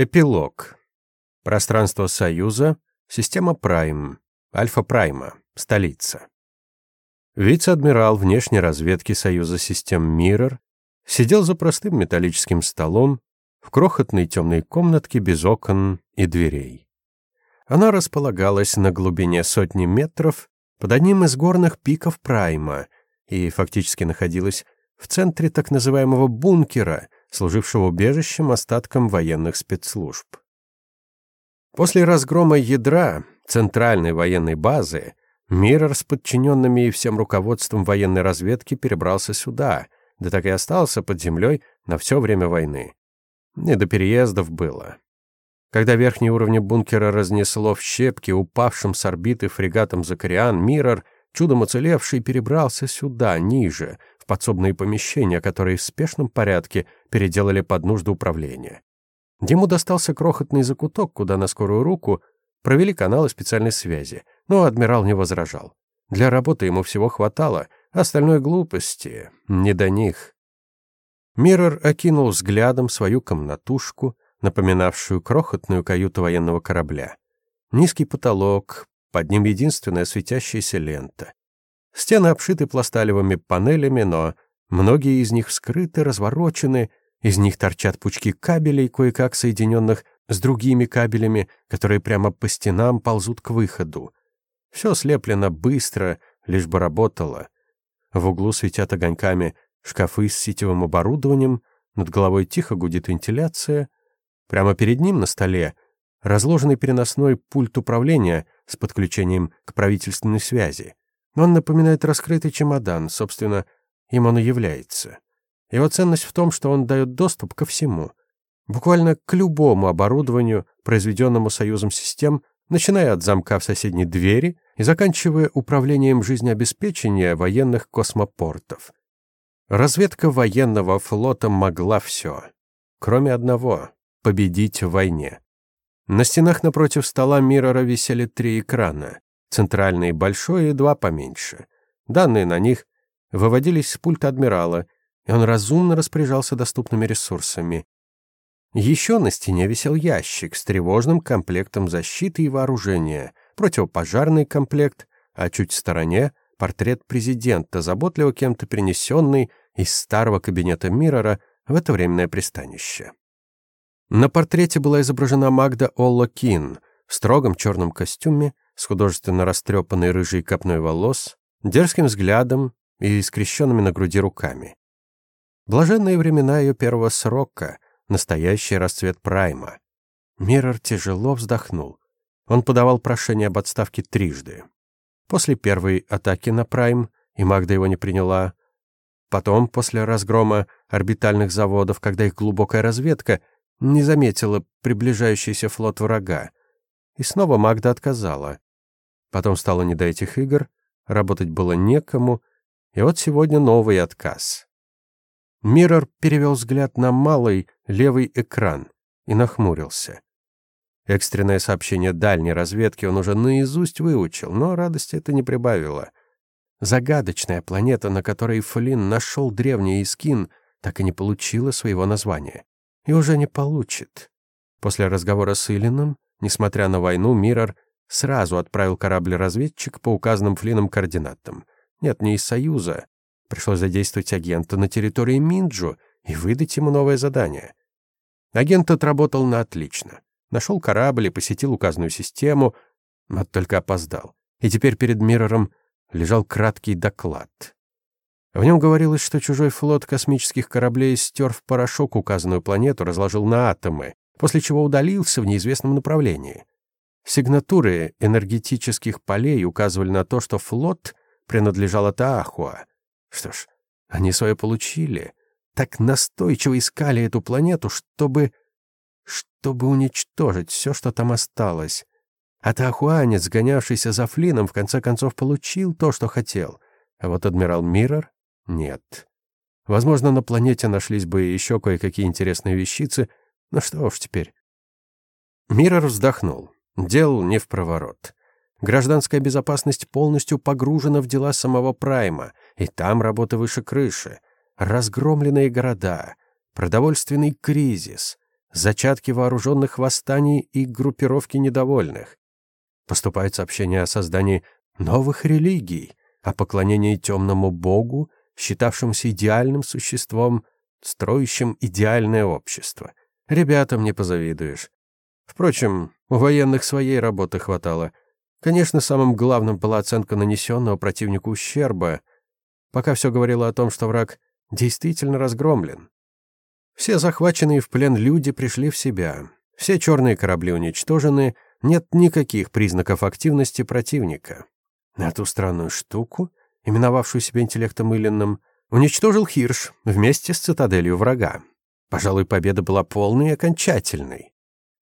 Эпилог. Пространство Союза, система Прайм, Альфа-Прайма, столица. Вице-адмирал внешней разведки Союза систем Миррор сидел за простым металлическим столом в крохотной темной комнатке без окон и дверей. Она располагалась на глубине сотни метров под одним из горных пиков Прайма и фактически находилась в центре так называемого бункера — служившего убежищем остаткам военных спецслужб. После разгрома ядра центральной военной базы Миррор с подчиненными и всем руководством военной разведки перебрался сюда, да так и остался под землей на все время войны. Не до переездов было. Когда верхние уровни бункера разнесло в щепки упавшим с орбиты фрегатом Закариан, Миррор, чудом уцелевший, перебрался сюда, ниже, подсобные помещения, которые в спешном порядке переделали под нужды управления. Ему достался крохотный закуток, куда на скорую руку провели каналы специальной связи, но адмирал не возражал. Для работы ему всего хватало, остальной глупости не до них. Миррор окинул взглядом свою комнатушку, напоминавшую крохотную каюту военного корабля. Низкий потолок, под ним единственная светящаяся лента. Стены обшиты пласталевыми панелями, но многие из них вскрыты, разворочены, из них торчат пучки кабелей, кое-как соединенных с другими кабелями, которые прямо по стенам ползут к выходу. Все слеплено быстро, лишь бы работало. В углу светят огоньками шкафы с сетевым оборудованием, над головой тихо гудит вентиляция. Прямо перед ним на столе разложенный переносной пульт управления с подключением к правительственной связи. Он напоминает раскрытый чемодан, собственно, им он и является. Его ценность в том, что он дает доступ ко всему. Буквально к любому оборудованию, произведенному Союзом систем, начиная от замка в соседней двери и заканчивая управлением жизнеобеспечения военных космопортов. Разведка военного флота могла все, кроме одного — победить в войне. На стенах напротив стола Миррора висели три экрана. Центральный большой и два поменьше. Данные на них выводились с пульта адмирала, и он разумно распоряжался доступными ресурсами. Еще на стене висел ящик с тревожным комплектом защиты и вооружения, противопожарный комплект, а чуть в стороне — портрет президента, заботливо кем-то принесенный из старого кабинета Миррора в это временное пристанище. На портрете была изображена Магда Олла Кин в строгом черном костюме с художественно растрепанной рыжей копной волос, дерзким взглядом и скрещенными на груди руками. Блаженные времена ее первого срока, настоящий расцвет прайма. Миррор тяжело вздохнул. Он подавал прошение об отставке трижды. После первой атаки на прайм, и Магда его не приняла. Потом, после разгрома орбитальных заводов, когда их глубокая разведка не заметила приближающийся флот врага. И снова Магда отказала. Потом стало не до этих игр, работать было некому, и вот сегодня новый отказ. Миррор перевел взгляд на малый левый экран и нахмурился. Экстренное сообщение дальней разведки он уже наизусть выучил, но радости это не прибавило. Загадочная планета, на которой Флинн нашел древний Искин, так и не получила своего названия. И уже не получит. После разговора с Илином, несмотря на войну, Миррор Сразу отправил корабль-разведчик по указанным Флином координатам. Нет, не из Союза. Пришлось задействовать агента на территории Минджу и выдать ему новое задание. Агент отработал на отлично. Нашел корабль и посетил указанную систему, но только опоздал. И теперь перед Миррором лежал краткий доклад. В нем говорилось, что чужой флот космических кораблей стер в порошок указанную планету, разложил на атомы, после чего удалился в неизвестном направлении. Сигнатуры энергетических полей указывали на то, что флот принадлежал Таахуа. Что ж, они свое получили. Так настойчиво искали эту планету, чтобы... чтобы уничтожить все, что там осталось. А Таахуанец, гонявшийся за Флином, в конце концов получил то, что хотел. А вот адмирал Миррор — нет. Возможно, на планете нашлись бы еще кое-какие интересные вещицы, но что уж теперь. Миррор вздохнул. Дел не в проворот. Гражданская безопасность полностью погружена в дела самого Прайма, и там работа выше крыши. Разгромленные города, продовольственный кризис. зачатки вооруженных восстаний и группировки недовольных. Поступают сообщения о создании новых религий, о поклонении темному богу, считавшемуся идеальным существом, строящим идеальное общество. Ребятам не позавидуешь. Впрочем, у военных своей работы хватало. Конечно, самым главным была оценка нанесенного противнику ущерба, пока все говорило о том, что враг действительно разгромлен. Все захваченные в плен люди пришли в себя. Все черные корабли уничтожены, нет никаких признаков активности противника. Эту странную штуку, именовавшую себя интеллектом Илленным, уничтожил Хирш вместе с цитаделью врага. Пожалуй, победа была полной и окончательной.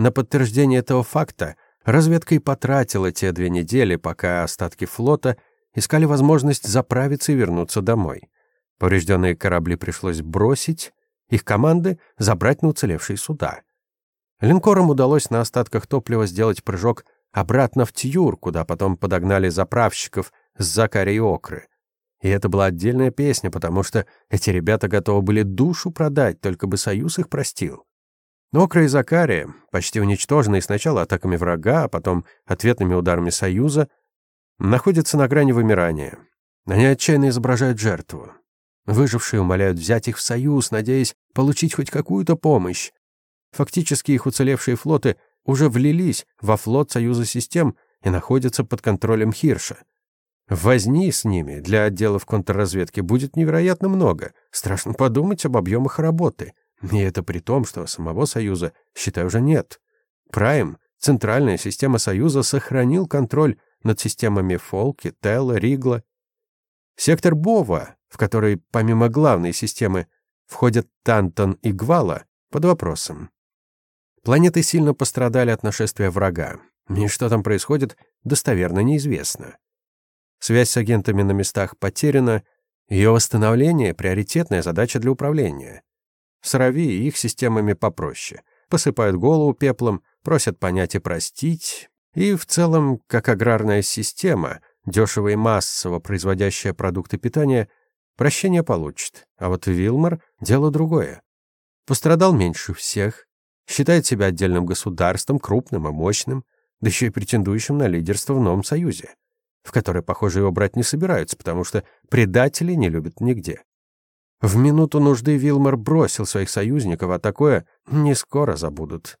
На подтверждение этого факта разведка и потратила те две недели, пока остатки флота искали возможность заправиться и вернуться домой. Поврежденные корабли пришлось бросить, их команды забрать на уцелевшие суда. Линкорам удалось на остатках топлива сделать прыжок обратно в Тьюр, куда потом подогнали заправщиков с Закари и Окры. И это была отдельная песня, потому что эти ребята готовы были душу продать, только бы Союз их простил. Окра и Закария, почти уничтоженные сначала атаками врага, а потом ответными ударами Союза, находятся на грани вымирания. Они отчаянно изображают жертву. Выжившие умоляют взять их в Союз, надеясь получить хоть какую-то помощь. Фактически их уцелевшие флоты уже влились во флот Союза систем и находятся под контролем Хирша. Возни с ними для отделов контрразведки будет невероятно много. Страшно подумать об объемах работы. И это при том, что самого Союза, считай, уже нет. Прайм, центральная система Союза, сохранил контроль над системами Фолки, Телла, Ригла. Сектор Бова, в который помимо главной системы входят Тантон и Гвала, под вопросом. Планеты сильно пострадали от нашествия врага, и что там происходит, достоверно неизвестно. Связь с агентами на местах потеряна, ее восстановление — приоритетная задача для управления. Срави и их системами попроще. Посыпают голову пеплом, просят понять и простить, и в целом, как аграрная система, дешево и массово производящая продукты питания, прощение получит. А вот Вилмар — дело другое. Пострадал меньше всех, считает себя отдельным государством, крупным и мощным, да еще и претендующим на лидерство в новом союзе, в который, похоже, его брать не собираются, потому что предателей не любят нигде. В минуту нужды Вилмар бросил своих союзников, а такое не скоро забудут.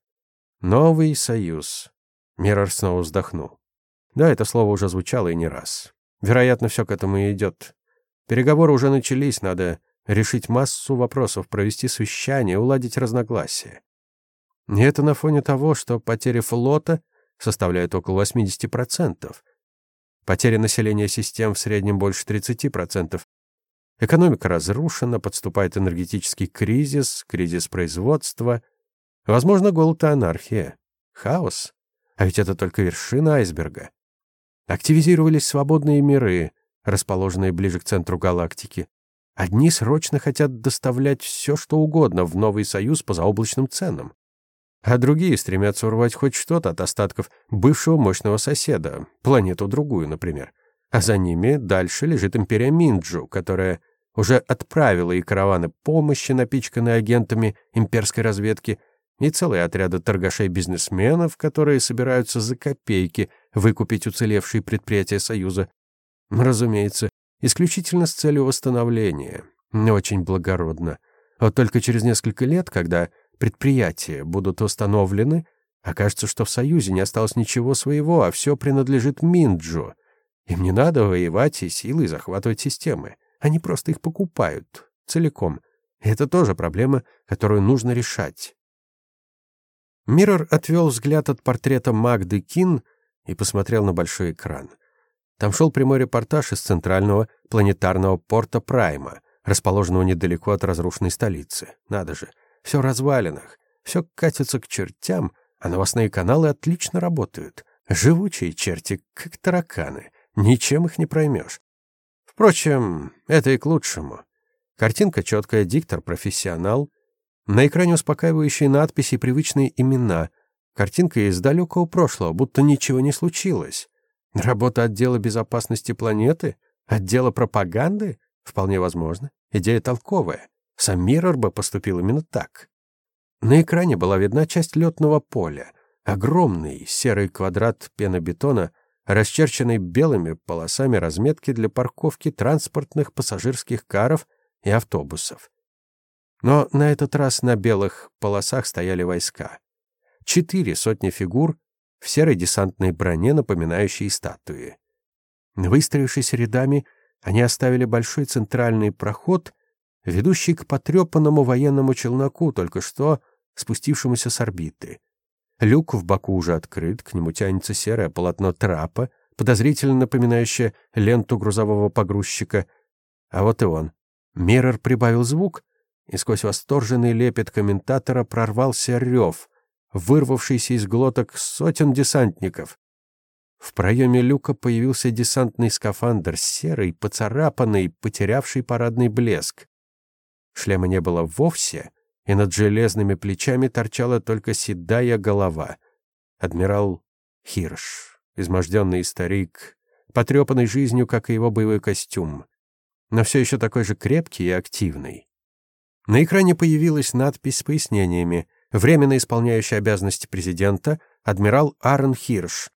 Новый союз. Миррор снова вздохнул. Да, это слово уже звучало и не раз. Вероятно, все к этому и идет. Переговоры уже начались, надо решить массу вопросов, провести совещание, уладить разногласия. И это на фоне того, что потери флота составляют около 80%. Потери населения систем в среднем больше 30%. Экономика разрушена, подступает энергетический кризис, кризис производства. Возможно, голод и анархия. Хаос. А ведь это только вершина айсберга. Активизировались свободные миры, расположенные ближе к центру галактики. Одни срочно хотят доставлять все, что угодно в новый союз по заоблачным ценам а другие стремятся урвать хоть что-то от остатков бывшего мощного соседа, планету другую, например. А за ними дальше лежит империя Минджу, которая уже отправила и караваны помощи, напичканные агентами имперской разведки, и целые отряды торгашей-бизнесменов, которые собираются за копейки выкупить уцелевшие предприятия Союза. Разумеется, исключительно с целью восстановления. Очень благородно. Вот только через несколько лет, когда предприятия будут установлены, окажется, что в Союзе не осталось ничего своего, а все принадлежит Минджу. Им не надо воевать и силой захватывать системы. Они просто их покупают целиком. И это тоже проблема, которую нужно решать. Миррор отвел взгляд от портрета Магды Кин и посмотрел на большой экран. Там шел прямой репортаж из центрального планетарного порта Прайма, расположенного недалеко от разрушенной столицы. Надо же, все в развалинах, все катится к чертям, а новостные каналы отлично работают. Живучие черти, как тараканы, ничем их не проймешь. Впрочем, это и к лучшему. Картинка четкая, диктор профессионал. На экране успокаивающие надписи и привычные имена. Картинка из далекого прошлого, будто ничего не случилось. Работа отдела безопасности планеты? Отдела пропаганды? Вполне возможно. Идея толковая. Сам Миррор бы поступил именно так. На экране была видна часть летного поля. Огромный серый квадрат пенобетона, расчерченный белыми полосами разметки для парковки транспортных пассажирских каров и автобусов. Но на этот раз на белых полосах стояли войска. Четыре сотни фигур в серой десантной броне, напоминающей статуи. Выстроившись рядами, они оставили большой центральный проход, ведущий к потрепанному военному челноку, только что спустившемуся с орбиты. Люк в боку уже открыт, к нему тянется серое полотно трапа, подозрительно напоминающее ленту грузового погрузчика. А вот и он. Миррор прибавил звук, и сквозь восторженный лепет комментатора прорвался рев, вырвавшийся из глоток сотен десантников. В проеме люка появился десантный скафандр, серый, поцарапанный, потерявший парадный блеск. Шлема не было вовсе, и над железными плечами торчала только седая голова. Адмирал Хирш, изможденный старик, потрепанный жизнью, как и его боевой костюм, но все еще такой же крепкий и активный. На экране появилась надпись с пояснениями. Временно исполняющий обязанности президента адмирал Аарон Хирш.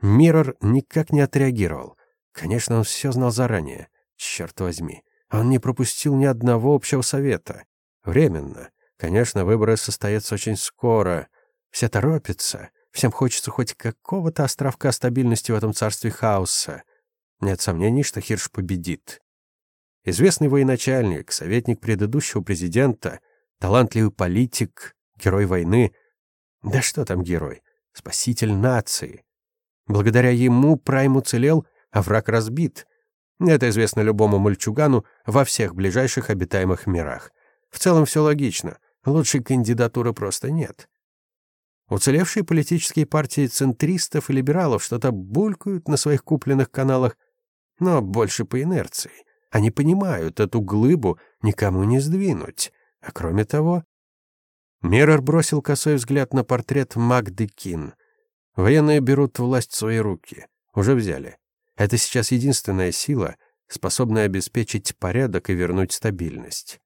Миррор никак не отреагировал. Конечно, он все знал заранее. Черт возьми. Он не пропустил ни одного общего совета. Временно. Конечно, выборы состоятся очень скоро. Все торопятся. Всем хочется хоть какого-то островка стабильности в этом царстве хаоса. Нет сомнений, что Хирш победит. Известный военачальник, советник предыдущего президента, талантливый политик, герой войны. Да что там герой? Спаситель нации. Благодаря ему Прайм уцелел, а враг разбит. Это известно любому мальчугану во всех ближайших обитаемых мирах. В целом все логично. Лучшей кандидатуры просто нет. Уцелевшие политические партии центристов и либералов что-то булькают на своих купленных каналах, но больше по инерции. Они понимают, эту глыбу никому не сдвинуть. А кроме того... Миррор бросил косой взгляд на портрет Магды Кин. Военные берут власть в свои руки. Уже взяли. Это сейчас единственная сила, способная обеспечить порядок и вернуть стабильность.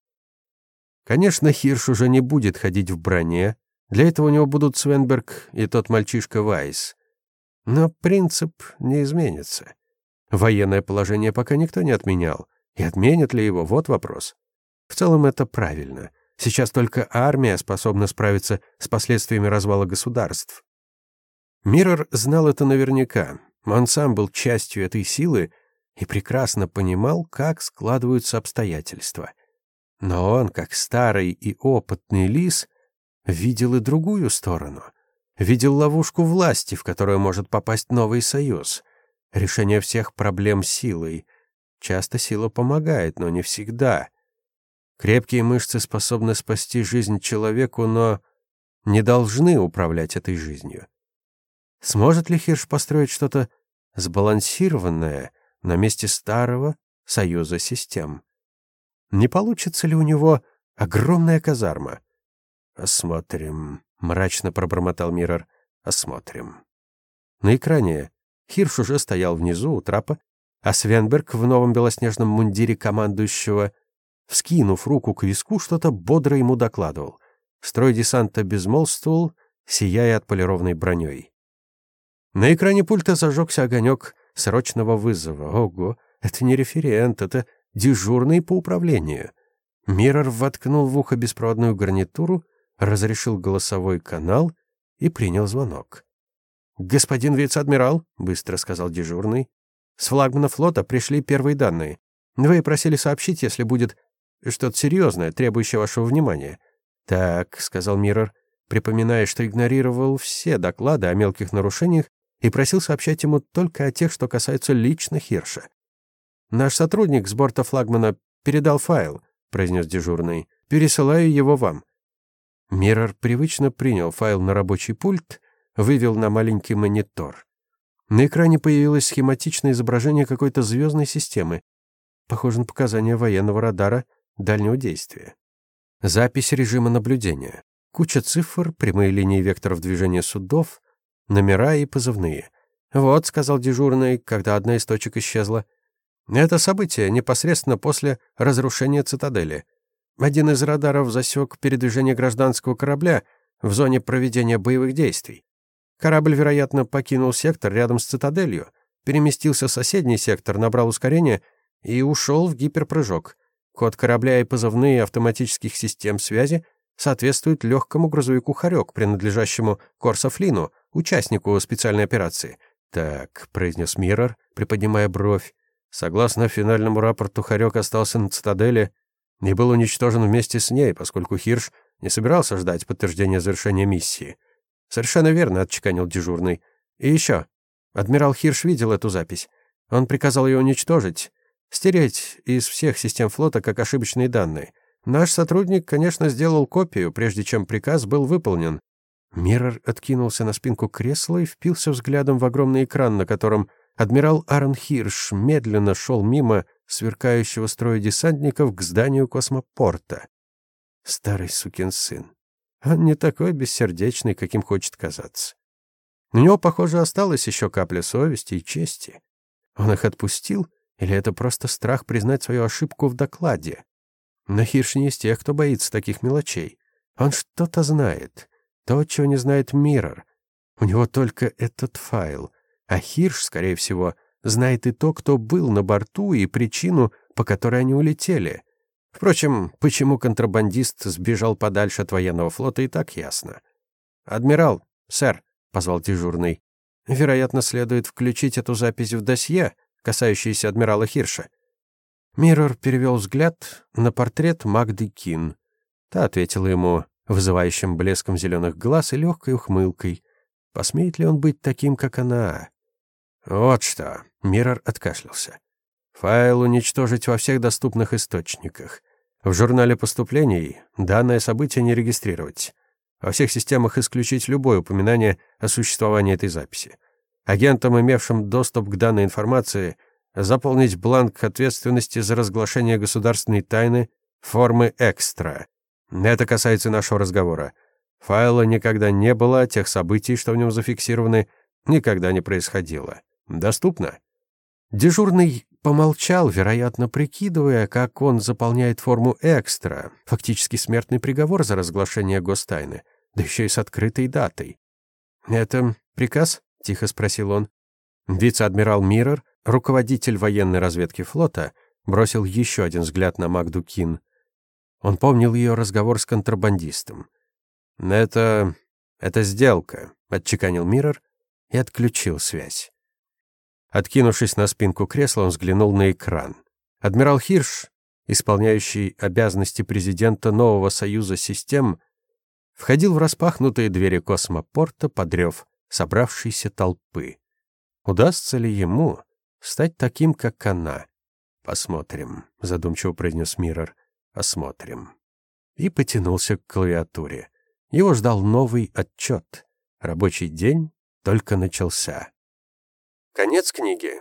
Конечно, Хирш уже не будет ходить в броне. Для этого у него будут Свенберг и тот мальчишка Вайс. Но принцип не изменится. Военное положение пока никто не отменял. И отменят ли его, вот вопрос. В целом это правильно. Сейчас только армия способна справиться с последствиями развала государств. Миррор знал это наверняка. Он сам был частью этой силы и прекрасно понимал, как складываются обстоятельства. Но он, как старый и опытный лис, видел и другую сторону. Видел ловушку власти, в которую может попасть новый союз. Решение всех проблем силой. Часто сила помогает, но не всегда. Крепкие мышцы способны спасти жизнь человеку, но не должны управлять этой жизнью. Сможет ли Хирш построить что-то сбалансированное на месте старого союза систем? Не получится ли у него огромная казарма? «Осмотрим», — мрачно пробормотал Миррор. «Осмотрим». На экране Хирш уже стоял внизу у трапа а Свенберг в новом белоснежном мундире командующего, вскинув руку к виску, что-то бодро ему докладывал. Строй десанта безмолвствовал, сияя отполированной броней. На экране пульта зажегся огонек срочного вызова. Ого, это не референт, это дежурный по управлению. Миррор воткнул в ухо беспроводную гарнитуру, разрешил голосовой канал и принял звонок. «Господин вице-адмирал», — быстро сказал дежурный, с флагмана флота пришли первые данные. Вы просили сообщить, если будет что-то серьезное, требующее вашего внимания. Так, сказал Миррор, припоминая, что игнорировал все доклады о мелких нарушениях и просил сообщать ему только о тех, что касаются лично Хирша. Наш сотрудник с борта флагмана передал файл, произнес дежурный. Пересылаю его вам. Миррор привычно принял файл на рабочий пульт, вывел на маленький монитор. На экране появилось схематичное изображение какой-то звездной системы. Похоже на показания военного радара дальнего действия. Запись режима наблюдения. Куча цифр, прямые линии векторов движения судов, номера и позывные. «Вот», — сказал дежурный, когда одна из точек исчезла. «Это событие непосредственно после разрушения цитадели. Один из радаров засек передвижение гражданского корабля в зоне проведения боевых действий. Корабль, вероятно, покинул сектор рядом с цитаделью, переместился в соседний сектор, набрал ускорение и ушел в гиперпрыжок. Код корабля и позывные автоматических систем связи соответствуют легкому грузовику «Хорек», принадлежащему Корса Флину, участнику специальной операции. «Так», — произнес Миррор, приподнимая бровь, согласно финальному рапорту, «Хорек» остался на цитадели и был уничтожен вместе с ней, поскольку Хирш не собирался ждать подтверждения завершения миссии. «Совершенно верно», — отчеканил дежурный. «И еще. Адмирал Хирш видел эту запись. Он приказал ее уничтожить, стереть из всех систем флота как ошибочные данные. Наш сотрудник, конечно, сделал копию, прежде чем приказ был выполнен». Миррор откинулся на спинку кресла и впился взглядом в огромный экран, на котором адмирал Аарон Хирш медленно шел мимо сверкающего строя десантников к зданию космопорта. Старый сукин сын. Он не такой бессердечный, каким хочет казаться. У него, похоже, осталась еще капля совести и чести. Он их отпустил, или это просто страх признать свою ошибку в докладе? Но Хирш не из тех, кто боится таких мелочей. Он что-то знает. То, чего не знает Миррор. У него только этот файл. А Хирш, скорее всего, знает и то, кто был на борту, и причину, по которой они улетели. Впрочем, почему контрабандист сбежал подальше от военного флота, и так ясно. «Адмирал, сэр», — позвал дежурный, — «вероятно, следует включить эту запись в досье, касающееся адмирала Хирша». Миррор перевел взгляд на портрет Магды Кин. Та ответила ему вызывающим блеском зеленых глаз и легкой ухмылкой. Посмеет ли он быть таким, как она? «Вот что», — Миррор откашлялся. Файл уничтожить во всех доступных источниках. В журнале поступлений данное событие не регистрировать. Во всех системах исключить любое упоминание о существовании этой записи. Агентам, имевшим доступ к данной информации, заполнить бланк ответственности за разглашение государственной тайны формы «экстра». Это касается нашего разговора. Файла никогда не было, тех событий, что в нем зафиксированы, никогда не происходило. Доступно? Дежурный помолчал, вероятно, прикидывая, как он заполняет форму «экстра», фактически смертный приговор за разглашение гостайны, да еще и с открытой датой. «Это приказ?» — тихо спросил он. Вице-адмирал Миррор, руководитель военной разведки флота, бросил еще один взгляд на Магду Кин. Он помнил ее разговор с контрабандистом. «Это... это сделка», — отчеканил Миррор и отключил связь. Откинувшись на спинку кресла, он взглянул на экран. Адмирал Хирш, исполняющий обязанности президента нового союза систем, входил в распахнутые двери космопорта под рев собравшейся толпы. Удастся ли ему стать таким, как она? Посмотрим, задумчиво произнес Миррор. Посмотрим. И потянулся к клавиатуре. Его ждал новый отчет. Рабочий день только начался. Конец книги.